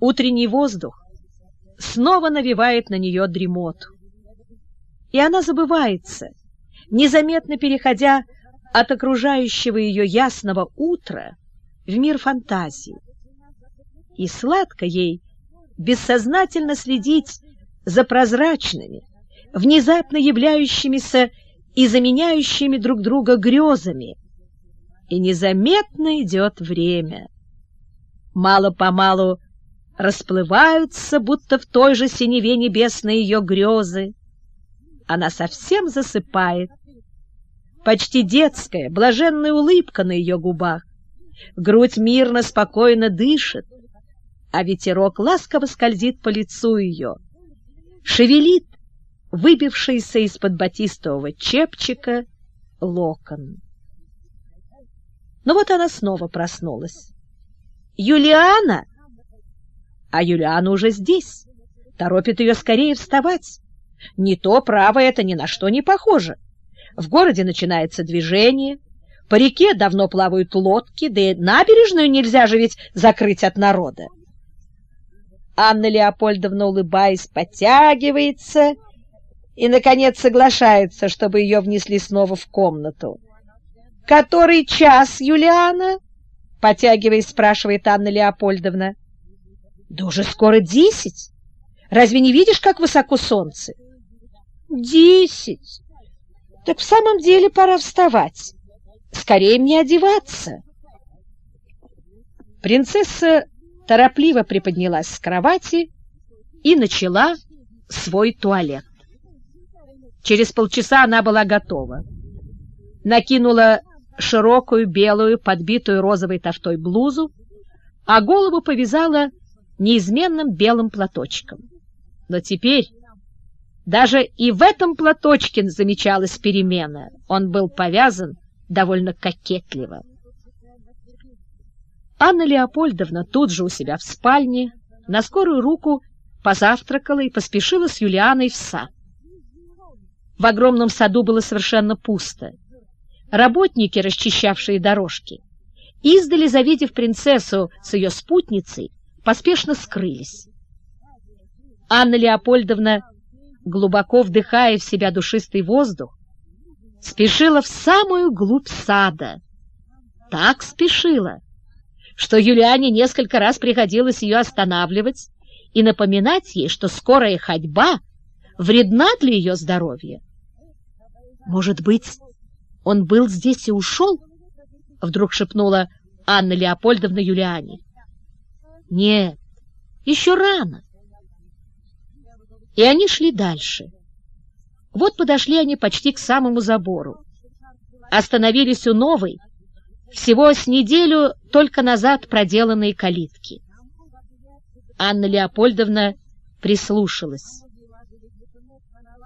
Утренний воздух снова навевает на нее дремоту. И она забывается, незаметно переходя от окружающего ее ясного утра в мир фантазии. И сладко ей бессознательно следить за прозрачными, внезапно являющимися и заменяющими друг друга грезами. И незаметно идет время. Мало-помалу расплываются, будто в той же синеве небесной ее грезы. Она совсем засыпает. Почти детская, блаженная улыбка на ее губах. Грудь мирно, спокойно дышит, а ветерок ласково скользит по лицу ее, шевелит выбившийся из-под батистового чепчика локон. Но вот она снова проснулась. «Юлиана!» А Юлиана уже здесь, торопит ее скорее вставать. Не то, право, это ни на что не похоже. В городе начинается движение, по реке давно плавают лодки, да и набережную нельзя же ведь закрыть от народа. Анна Леопольдовна, улыбаясь, подтягивается и, наконец, соглашается, чтобы ее внесли снова в комнату. «Который час, Юлиана?» — потягиваясь, спрашивает Анна Леопольдовна. «Да уже скоро десять. Разве не видишь, как высоко солнце?» «Десять. Так в самом деле пора вставать. Скорее мне одеваться». Принцесса торопливо приподнялась с кровати и начала свой туалет. Через полчаса она была готова. Накинула широкую белую, подбитую розовой тафтой блузу, а голову повязала неизменным белым платочком. Но теперь даже и в этом платочке замечалась перемена. Он был повязан довольно кокетливо. Анна Леопольдовна тут же у себя в спальне на скорую руку позавтракала и поспешила с Юлианой в сад. В огромном саду было совершенно пусто. Работники, расчищавшие дорожки, издали, завидев принцессу с ее спутницей, поспешно скрылись. Анна Леопольдовна, глубоко вдыхая в себя душистый воздух, спешила в самую глубь сада. Так спешила, что Юлиане несколько раз приходилось ее останавливать и напоминать ей, что скорая ходьба вредна для ее здоровья. Может быть, он был здесь и ушел? Вдруг шепнула Анна Леопольдовна Юлиане. Нет, еще рано. И они шли дальше. Вот подошли они почти к самому забору. Остановились у новой, всего с неделю только назад проделанной калитки. Анна Леопольдовна прислушалась.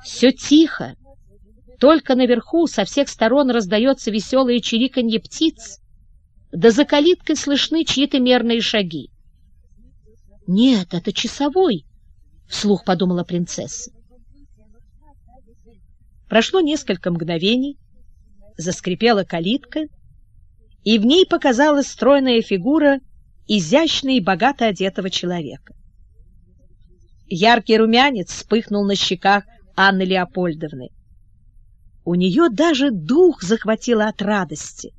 Все тихо, только наверху со всех сторон раздается веселое чириканье птиц, да за калиткой слышны чьи-то мерные шаги. «Нет, это часовой», — вслух подумала принцесса. Прошло несколько мгновений, заскрипела калитка, и в ней показалась стройная фигура изящно и богато одетого человека. Яркий румянец вспыхнул на щеках Анны Леопольдовны. У нее даже дух захватило от радости,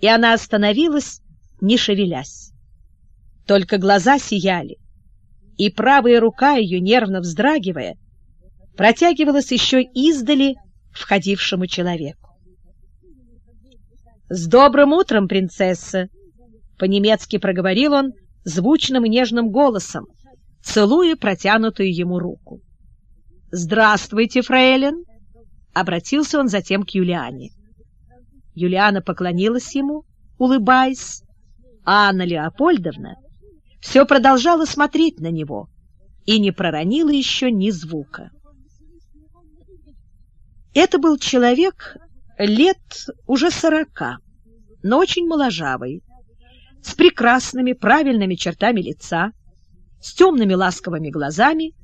и она остановилась, не шевелясь. Только глаза сияли, и правая рука ее, нервно вздрагивая, протягивалась еще издали входившему человеку. «С добрым утром, принцесса!» — по-немецки проговорил он звучным и нежным голосом, целуя протянутую ему руку. «Здравствуйте, фрейлин!» Обратился он затем к Юлиане. Юлиана поклонилась ему, улыбаясь, а Анна Леопольдовна все продолжала смотреть на него и не проронила еще ни звука. Это был человек лет уже сорока, но очень моложавый, с прекрасными правильными чертами лица, с темными ласковыми глазами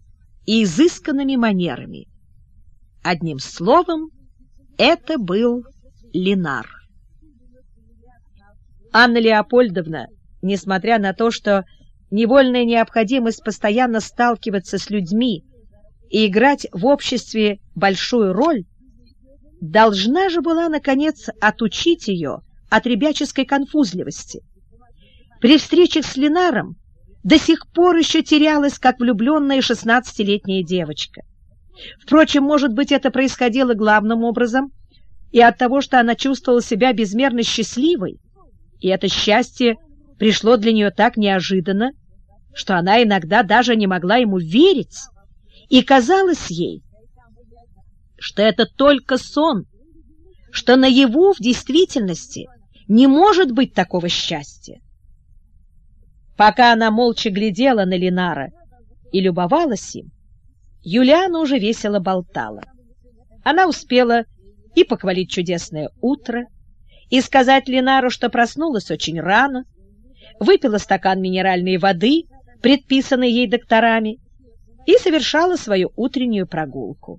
и изысканными манерами. Одним словом, это был Линар. Анна Леопольдовна, несмотря на то, что невольная необходимость постоянно сталкиваться с людьми и играть в обществе большую роль, должна же была, наконец, отучить ее от ребяческой конфузливости. При встречах с Ленаром до сих пор еще терялась, как влюбленная шестнадцатилетняя девочка. Впрочем, может быть, это происходило главным образом и от того, что она чувствовала себя безмерно счастливой, и это счастье пришло для нее так неожиданно, что она иногда даже не могла ему верить, и казалось ей, что это только сон, что наяву в действительности не может быть такого счастья. Пока она молча глядела на Ленара и любовалась им, Юлиана уже весело болтала. Она успела и похвалить чудесное утро, и сказать Ленару, что проснулась очень рано, выпила стакан минеральной воды, предписанной ей докторами, и совершала свою утреннюю прогулку.